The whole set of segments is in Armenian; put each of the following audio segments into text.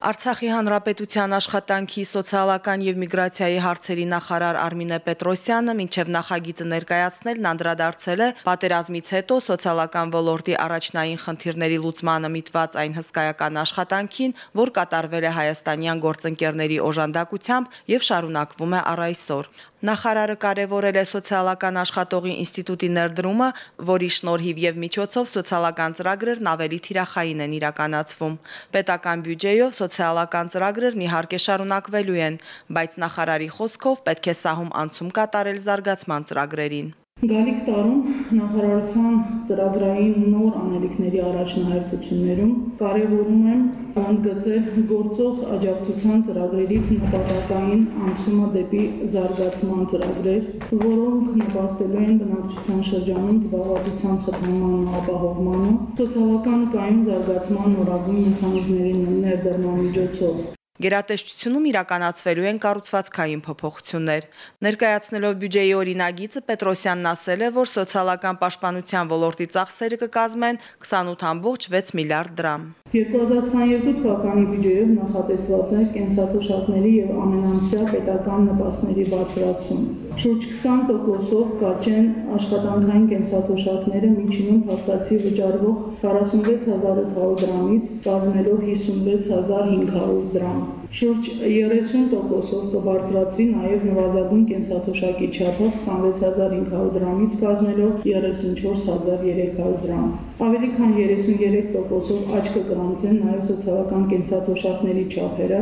Արցախի հանրապետության աշխատանքի սոցիալական եւ միգրացիայի հարցերի նախարար Արմինե Պետրոսյանը մինչև նախագիծը ներկայացնելն անդրադարձել է պատերազմից հետո սոցիալական ոլորտի առաջնային խնդիրների լուծմանը միտված այն հսկայական աշխատանքին, որ կատարվել է հայաստանյան գործընկերների օժանդակությամբ եւ շարունակվում է առ այսօր։ Նախարարը կարևորել է սոցիալական աշխատողի ինստիտուտի ներդրումը, որի շնորհիվ եւ միջոցով սոցիալական ծրագրերն ավելի թիրախային են իրականացվում։ Պետական բյուջեյով սոցիալական ծրագրերն իհարկե շարունակվելու են, բայց նախարարի խոսքով պետք է սահում անցում կատարել զարգացման ծրագրերին։ Գալիք տարում նախարարության ծրագրային նոր անելիքների առաջնահերթություններում կարևորում եմ ընդգծել գործող աջակցության ծրագրերից նպատակային անցումը դեպի զարգացման ծրագրեր, որոնք նպաստելու են բնակչության շրջանում զբաղվածության խթանման ապահովմանը, սոցիալական կայուն զարգացման նորագույն մեխանիզմների ներդրման միջոցով։ Գերատեսչությունում իրականացվելու են կառուցվածքային փոփոխություններ։ Ներկայացնելով բյուջեի օրինագիծը Պետրոսյանն ասել է, որ սոցիալական պաշտպանության ոլորտի ծախսերը կկազմեն 28.6 միլիարդ դրամ։ 2022 թվականի բյուջեով նախատեսված է կենսաթոշակների եւ ամենամսյա պետական նպաստների բարձրացում։ Շուրջ 20%-ով կաճեն աշխատանքային կենսաթոշակները միջինում հաստացի վճարվող 46800 դրամից կազմելով 56500 դրամ։ Շուրջ 30%-ով կբարձրացվի նաև նվազագույն կենսաթոշակի չափը 26500 դրամից կազմելով 34300 դրամ։ Ավելի քան 33%-ով աճ կգրանցեն նաև սոցիալական կենսաթոշակների չափերը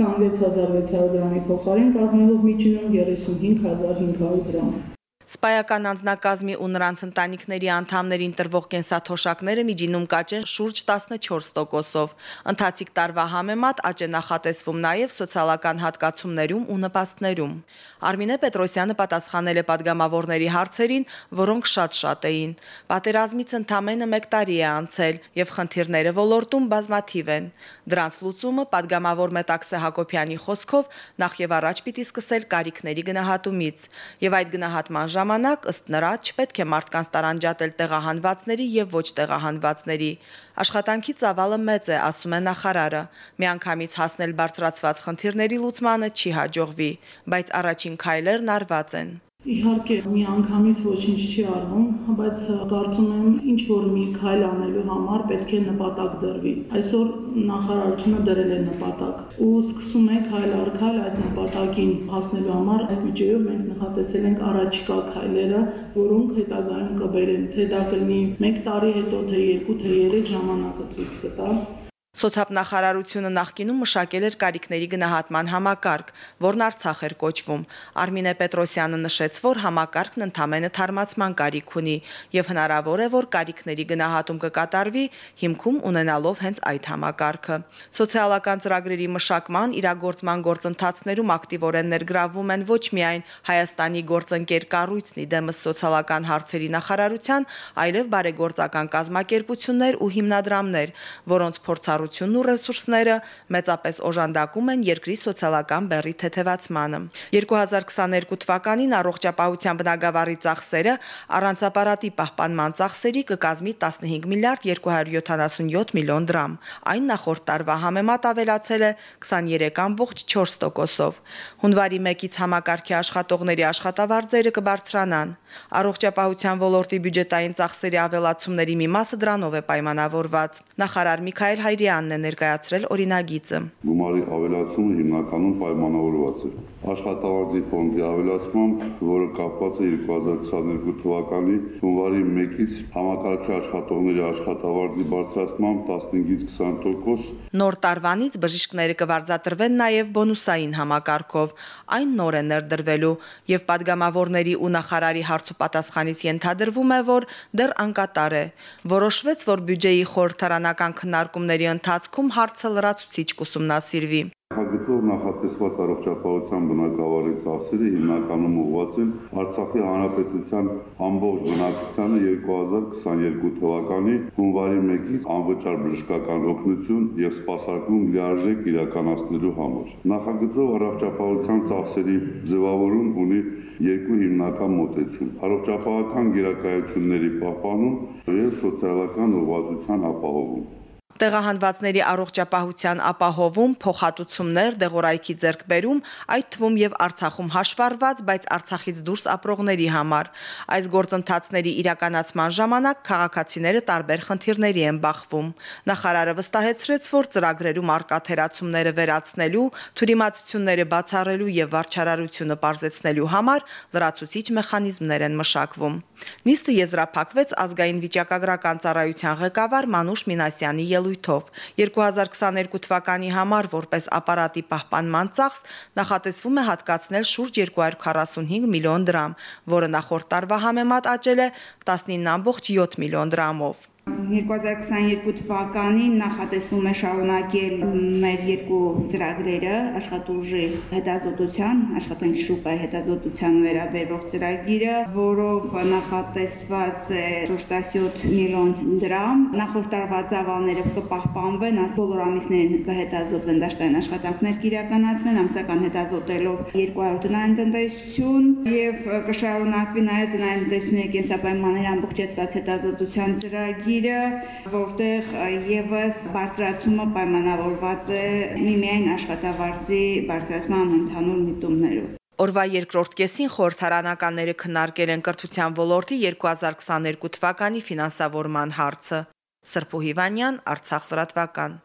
26600 դրամի փոխարեն կազմելով միջինում 35500 դրամ։ Սպայական անձնակազմի ու նրանց ընտանիքների անդամներին տրվող կենսաթոշակները միջինում կաճեն շուրջ 14%-ով։ Ընթացիկ տարվա համեմատ աճը նախատեսվում նաև սոցիալական հատկացումներում ու նպաստներում։ Արմինե Պետրոսյանը պատասխանել է падգամավորների հարցերին, որոնք շատ-շատ էին։ Պատերազմից ընդամենը 1 տարի է անցել, եւ խնդիրները ոլորտում բազմաթիվ են։ Դրանց լուծումը падգամավոր Մետաքսե Հակոբյանի խոսքով նախ եւ առաջ պիտի սկսել կարիքների գնահատումից, եւ այդ գնահատման ժամանակ ըստ նրա չպետք է մարդկանց տարանջատել տեղահանվածների եւ ոչ տեղահանվածների։ Աշխատանքի ծավալը մեծ է, ասում է նախարարը։ Միանգամից հասնել բարձրացված խնդիրների լուծմանը չի հաջողվի, բայց առաջին քայլերն արված են։ Իհարկե, մի անգամից ոչինչ չի արվում, բայց կարծում եմ, ինչ որ մի քայլ անելու համար պետք է նպատակ դրվի։ Այսօր նախարարությունը դրել է նպատակ ու սկսում է քայլ առ քայլ այս նպատակին հասնելու համար այս բյուջեով մենք նախատեսել ենք առաջիկա քայլերը, որոնք հետագայում կբերեն, թե դա կլինի 1 տարի հետո, թե 2, թե 3 ժամանակը ցույց կտա Սոցիալնախարարությունը նախկինում մշակել էր կարիքների գնահատման համակարգ, որն Արցախ էր կոչվում։ Արմինե Պետրոսյանը նշեց, որ համակարգն ընդամենը թարմացման կարիք ունի եւ հնարավոր է, որ կարիքների գնահատում կկատարվի հիմքում ունենալով հենց այդ համակարգը։ Սոցիալական ծրագրերի մշակման, իրագործման գործընթացներում ակտիվորեն ներգրավում են ոչ միայն Հայաստանի գործընկեր կառույցն իդեմս սոցիալական հարցերի նախարարության, այլև բարեգործական կազմակերպություններ ու հիմնադրամներ, որոնց փորձառու կառավարությունն ու ռեսուրսները մեծապես օժանդակում են երկրի սոցիալական բեռի թեթևացմանը։ 2022 թվականին առողջապահության բնագավառի ծախսերը առանց ապարատի պահպանման ծախսերի կկազմի 15 միլիարդ 277 միլիոն դրամ։ Այն նախորդ տարվա համեմատ ավելացել է 23.4%-ով։ Հունվարի 1-ից համակարգի աշխատողների աշխատավարձերը կբարձրանան։ Առողջապահության ոլորտի բյուջետային ծախսերի ավելացումների մի մասը դրանով է պայմանավորված։ Նախարար Միքայել Հայրյան Սարգսյանն է ներկայացրել օրինագիծը։ Գումարի ավելացումը հիմնականում պայմանավորված է աշխատավարձի ֆոնդի ավելացմամբ, որը կապված է 2022 թվականի հունվարի 1-ից համակարգի աշխատողների աշխատավարձի բարձրացմամբ 15-ից 20%։ Նոր տարվանից բժիշկները կվարձատրվեն նաև բոնուսային համակարգով, այն նոր է ներդրվելու եւ падգամավորների ու նախարարի հարցուպատասխանից ենթադրվում է, որ դեռ անկատար է։ Որոշվեց, որ բյուջեի խորհրդարանական քննարկումների ընթացքում հարցը լրացուցիչ կուսումնասիրվի։ Նախագծով նախատեսված առողջապահության բնակավարի ծախսերը հիմնականում ուղղված են Արցախի հանրապետության ամբողջ բնակչությանը 2022 թվականի հունվարի 1-ից անվճար բժշկական օգնություն եւ սպասարկում լիարժեք իրականացնելու համար։ Նախագծով առողջապահության ծախսերի ձևավորում ունի երկու հիմնական մոտեցում՝ առողջապահական գերակայությունների պահպանում եւ սոցիալական ուղղվածության ապահովում։ Տեղահանվածների առողջապահության ապահովում, փոխհատուցումներ, դեղորայքի ձեռքբերում, այդ թվում եւ Արցախում հաշվառված, բայց Արցախից դուրս ապրողների համար։ Այս գործընթացների իրականացման ժամանակ քաղաքացիները տարբեր խնդիրների են բախվում։ Նախարարը վստահեցրեց, որ ծրագրերում արկա թերացումները վերացնելու, թյուրիմացությունները բացառելու եւ վարչարարությունը բարձեցնելու համար լրացուցիչ մեխանիզմներ են մշակվում։ Նիստը եզրափակվեց ազգային վիճակագրական ծառայության ղեկավար Մանուշ Մինասյանի ելույթով 2022 թվականի համար որպես ապարատի պահպանման ծախս նախատեսվում է հատկացնել շուրջ 245 միլիոն դրամ, որը նախորդ տարվա համեմատ աճել է 19.7 միլիոն դրամով։ 2022 թվականին նախատեսվում է շարունակել մեր երկու ծրագրերը աշխատուժի հետազոտության, աշխատանքի շուկայի հետազոտության վերաբերող ծրագիրը, որով նախատեսված է 17 միլիոն դրամ։ Նախորդ տարվա ծավալները կպահպանվեն, բոլոր ամիսներին կհետազոտվեն դաշտային աշխատանքներ կիրականացվեն, ամսական հետազոտելով 200 տնային տնտեսություն եւ կշարունակվի նաեւ տնային տնտեսությունների կենսապայմանների ամբողջեցված հետազոտության ծրագիր ծրագիրը, որտեղ եւս բարձրացումը պայմանավորված է միմիայն աշխատավարձի բարձրացման ընդհանուր միտումներով։ Օրվա երկրորդ կեսին խորհրդարանականները քննարկել են կրթության ոլորտի 2022 թվականի ֆինանսավորման հարցը։ Սրփու Հիվանյան, Արցախ լրատվական։